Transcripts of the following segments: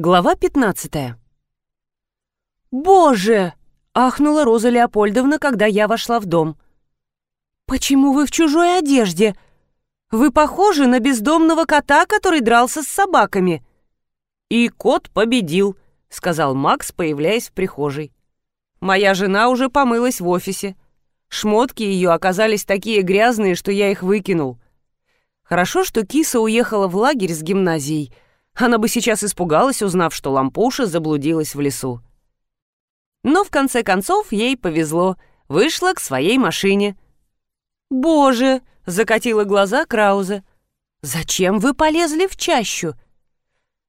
Глава 15 «Боже!» — ахнула Роза Леопольдовна, когда я вошла в дом. «Почему вы в чужой одежде? Вы похожи на бездомного кота, который дрался с собаками». «И кот победил», — сказал Макс, появляясь в прихожей. «Моя жена уже помылась в офисе. Шмотки ее оказались такие грязные, что я их выкинул. Хорошо, что киса уехала в лагерь с гимназией — она бы сейчас испугалась, узнав, что лампуша заблудилась в лесу. Но в конце концов ей повезло, вышла к своей машине. «Боже!» — закатила глаза Крауза. «Зачем вы полезли в чащу?»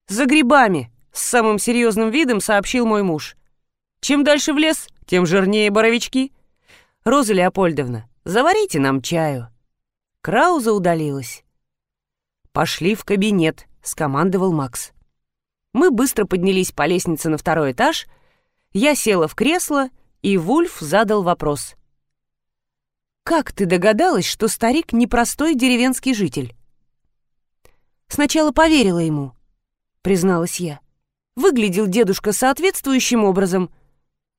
«За грибами», — с самым серьезным видом сообщил мой муж. «Чем дальше в лес, тем жирнее боровички. Роза Леопольдовна, заварите нам чаю». Крауза удалилась. «Пошли в кабинет», — скомандовал Макс. Мы быстро поднялись по лестнице на второй этаж, я села в кресло, и Вульф задал вопрос. «Как ты догадалась, что старик непростой деревенский житель?» «Сначала поверила ему», — призналась я. Выглядел дедушка соответствующим образом.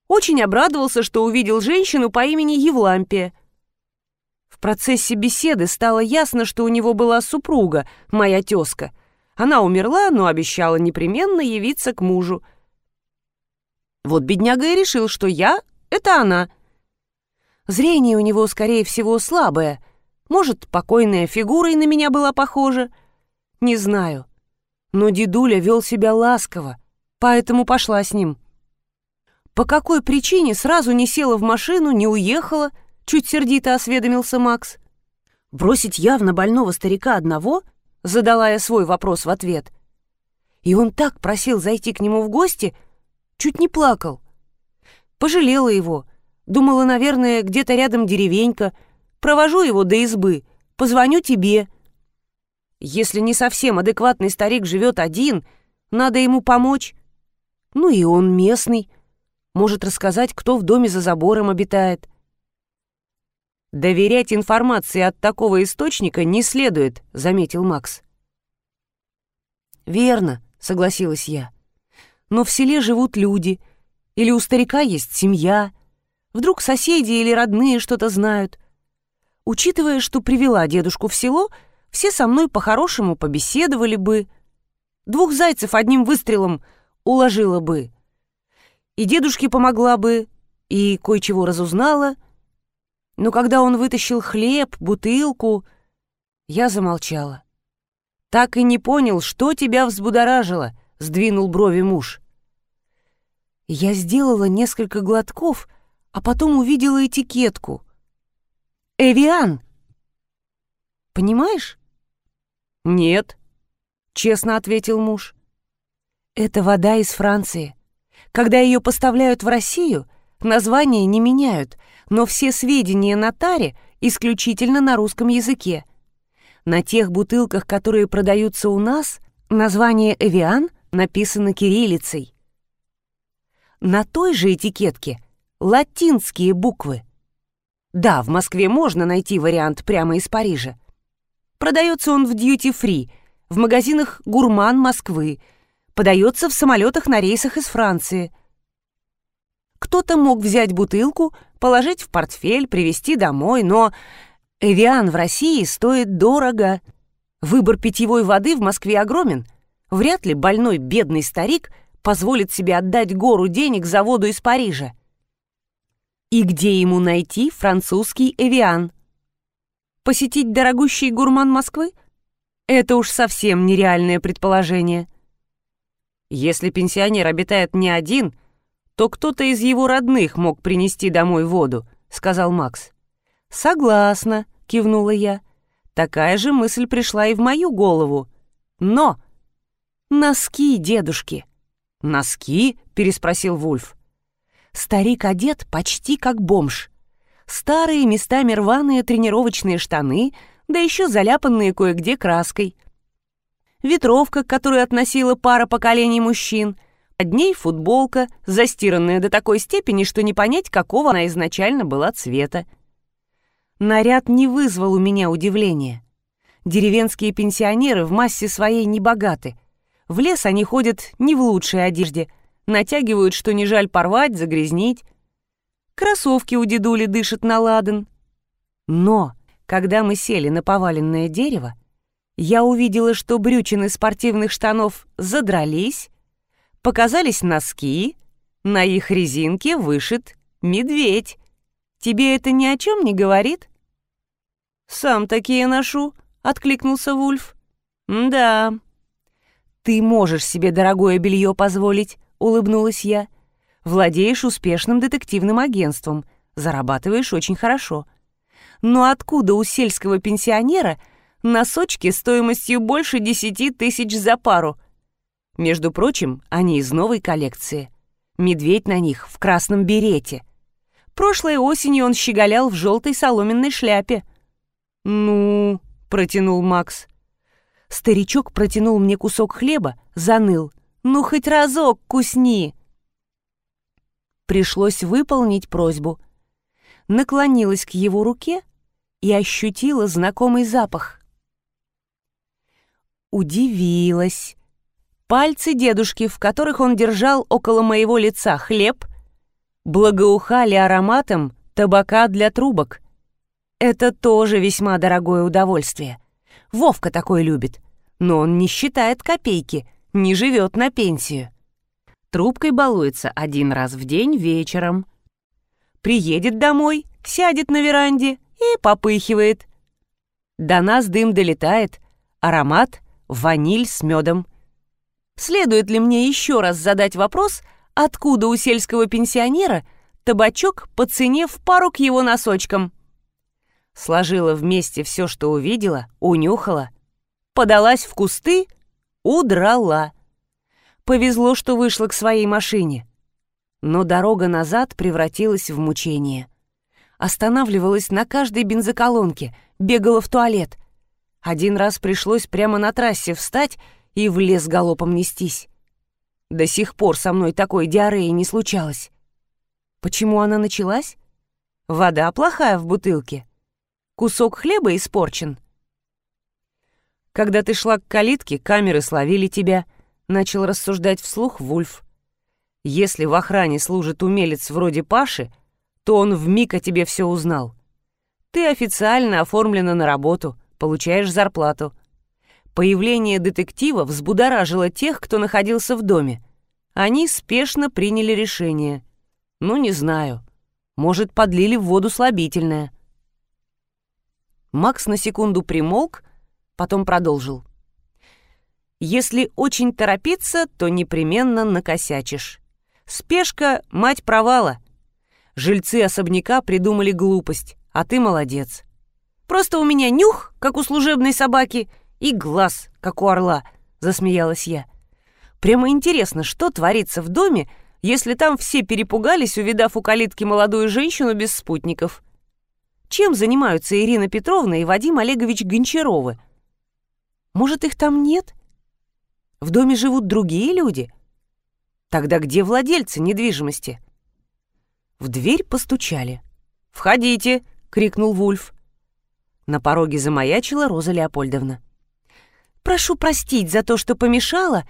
Очень обрадовался, что увидел женщину по имени Евлампия. В процессе беседы стало ясно, что у него была супруга, моя тезка — она умерла, но обещала непременно явиться к мужу. Вот бедняга и решил, что я — это она. Зрение у него, скорее всего, слабое. Может, покойная фигура и на меня была похожа. Не знаю. Но дедуля вел себя ласково, поэтому пошла с ним. По какой причине сразу не села в машину, не уехала, чуть сердито осведомился Макс. Бросить явно больного старика одного — Задала я свой вопрос в ответ. И он так просил зайти к нему в гости, чуть не плакал. Пожалела его. Думала, наверное, где-то рядом деревенька. Провожу его до избы, позвоню тебе. Если не совсем адекватный старик живет один, надо ему помочь. Ну и он местный. Может рассказать, кто в доме за забором обитает. «Доверять информации от такого источника не следует», — заметил Макс. «Верно», — согласилась я. «Но в селе живут люди, или у старика есть семья. Вдруг соседи или родные что-то знают. Учитывая, что привела дедушку в село, все со мной по-хорошему побеседовали бы. Двух зайцев одним выстрелом уложила бы. И дедушке помогла бы, и кое-чего разузнала — но когда он вытащил хлеб, бутылку, я замолчала. «Так и не понял, что тебя взбудоражило», — сдвинул брови муж. Я сделала несколько глотков, а потом увидела этикетку. «Эвиан!» «Понимаешь?» «Нет», — честно ответил муж. «Это вода из Франции. Когда ее поставляют в Россию, название не меняют, но все сведения на таре исключительно на русском языке. На тех бутылках, которые продаются у нас, название «Эвиан» написано кириллицей. На той же этикетке латинские буквы. Да, в Москве можно найти вариант прямо из Парижа. Продается он в дьюти-фри, в магазинах «Гурман» Москвы, подается в самолетах на рейсах из Франции. Кто-то мог взять бутылку, положить в портфель, привезти домой, но Эвиан в России стоит дорого. Выбор питьевой воды в Москве огромен. Вряд ли больной бедный старик позволит себе отдать гору денег за воду из Парижа. И где ему найти французский Эвиан? Посетить дорогущий гурман Москвы? Это уж совсем нереальное предположение. Если пенсионер обитает не один — то кто-то из его родных мог принести домой воду», — сказал Макс. «Согласна», — кивнула я. Такая же мысль пришла и в мою голову. Но... Носки дедушки. «Носки?» — переспросил Вульф. Старик одет почти как бомж. Старые, местами рваные тренировочные штаны, да еще заляпанные кое-где краской. Ветровка, которую относила пара поколений мужчин — под ней футболка, застиранная до такой степени, что не понять, какого она изначально была цвета. Наряд не вызвал у меня удивления. Деревенские пенсионеры в массе своей не богаты. В лес они ходят не в лучшей одежде, натягивают, что не жаль порвать, загрязнить. Кроссовки у дедули дышат на ладан. Но, когда мы сели на поваленное дерево, я увидела, что брючины спортивных штанов задрались, показались носки, на их резинке вышит медведь. Тебе это ни о чем не говорит? «Сам такие ношу», — откликнулся Вульф. «Да». «Ты можешь себе дорогое белье позволить», — улыбнулась я. «Владеешь успешным детективным агентством, зарабатываешь очень хорошо. Но откуда у сельского пенсионера носочки стоимостью больше десяти тысяч за пару? Между прочим, они из новой коллекции. Медведь на них в красном берете. Прошлой осенью он щеголял в желтой соломенной шляпе. «Ну...» — протянул Макс. Старичок протянул мне кусок хлеба, заныл. «Ну, хоть разок кусни!» Пришлось выполнить просьбу. Наклонилась к его руке и ощутила знакомый запах. Удивилась. Пальцы дедушки, в которых он держал около моего лица хлеб, благоухали ароматом табака для трубок. Это тоже весьма дорогое удовольствие. Вовка такой любит, но он не считает копейки, не живет на пенсию. Трубкой балуется один раз в день вечером. Приедет домой, сядет на веранде и попыхивает. До нас дым долетает, аромат — ваниль с медом. Следует ли мне еще раз задать вопрос, откуда у сельского пенсионера табачок по цене в пару к его носочкам? Сложила вместе все, что увидела, унюхала, подалась в кусты, удрала. Повезло, что вышла к своей машине. Но дорога назад превратилась в мучение останавливалась на каждой бензоколонке, бегала в туалет. Один раз пришлось прямо на трассе встать и в лес галопом нестись. До сих пор со мной такой диареи не случалось. Почему она началась? Вода плохая в бутылке. Кусок хлеба испорчен. Когда ты шла к калитке, камеры словили тебя, начал рассуждать вслух Вульф. Если в охране служит умелец вроде Паши, то он вмиг о тебе все узнал. Ты официально оформлена на работу, получаешь зарплату. Появление детектива взбудоражило тех, кто находился в доме. Они спешно приняли решение. Ну, не знаю. Может, подлили в воду слабительное. Макс на секунду примолк, потом продолжил. Если очень торопиться, то непременно накосячишь. Спешка — мать провала — Жильцы особняка придумали глупость, а ты молодец. Просто у меня нюх, как у служебной собаки, и глаз, как у орла», — засмеялась я. «Прямо интересно, что творится в доме, если там все перепугались, увидав у калитки молодую женщину без спутников? Чем занимаются Ирина Петровна и Вадим Олегович Гончаровы? Может, их там нет? В доме живут другие люди? Тогда где владельцы недвижимости?» В дверь постучали. «Входите!» — крикнул Вульф. На пороге замаячила Роза Леопольдовна. «Прошу простить за то, что помешала,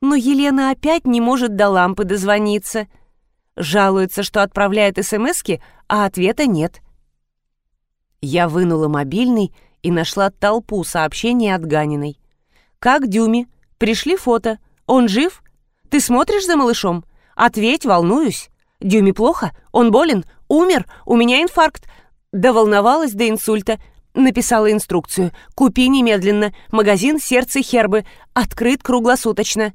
но Елена опять не может до лампы дозвониться. Жалуется, что отправляет СМСки, а ответа нет». Я вынула мобильный и нашла толпу сообщений от Ганиной. «Как Дюми? Пришли фото. Он жив? Ты смотришь за малышом? Ответь, волнуюсь». Дюме плохо? Он болен? Умер? У меня инфаркт. Да волновалась до инсульта. Написала инструкцию. Купи немедленно. Магазин «Сердце Хербы». Открыт круглосуточно.